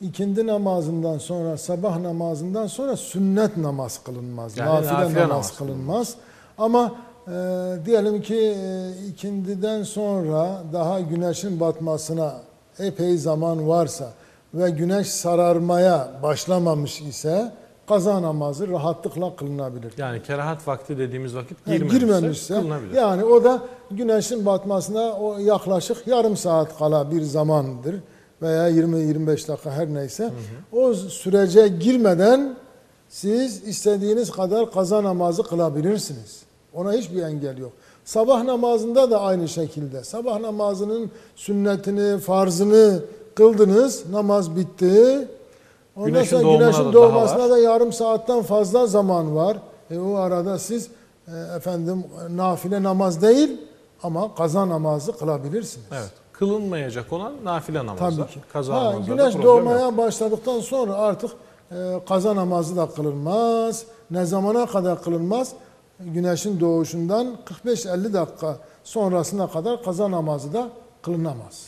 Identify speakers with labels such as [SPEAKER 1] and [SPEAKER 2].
[SPEAKER 1] İkindi namazından sonra, sabah namazından sonra sünnet namaz kılınmaz.
[SPEAKER 2] Yani
[SPEAKER 1] nafile,
[SPEAKER 2] nafile
[SPEAKER 1] namaz,
[SPEAKER 2] namaz
[SPEAKER 1] kılınmaz. Ama e, diyelim ki e, ikindiden sonra daha güneşin batmasına epey zaman varsa ve güneş sararmaya başlamamış ise kaza namazı rahatlıkla kılınabilir.
[SPEAKER 2] Yani kerahat vakti dediğimiz vakit
[SPEAKER 1] Yani
[SPEAKER 2] girmemişse,
[SPEAKER 1] girmemişse
[SPEAKER 2] kılınabilir.
[SPEAKER 1] yani o da güneşin batmasına o yaklaşık yarım saat kala bir zamandır veya 20-25 dakika her neyse o sürece girmeden siz istediğiniz kadar kaza namazı kılabilirsiniz. Ona hiçbir engel yok. Sabah namazında da aynı şekilde. Sabah namazının sünnetini, farzını kıldınız, namaz bitti. Ondan
[SPEAKER 2] Güneşin
[SPEAKER 1] sonra
[SPEAKER 2] doğumuna
[SPEAKER 1] güneşin
[SPEAKER 2] da
[SPEAKER 1] doğmasına da yarım saatten fazla zaman var. E o arada siz e, efendim nafile namaz değil ama kaza namazı kılabilirsiniz.
[SPEAKER 2] Evet. Kılınmayacak olan nafile namazlar.
[SPEAKER 1] Tabii ki.
[SPEAKER 2] Kaza
[SPEAKER 1] Ha, güneş doğmaya
[SPEAKER 2] yok.
[SPEAKER 1] başladıktan sonra artık e, kaza namazı da kılınmaz. Ne zamana kadar kılınmaz? Güneşin doğuşundan 45-50 dakika sonrasına kadar kaza namazı da kılınamaz.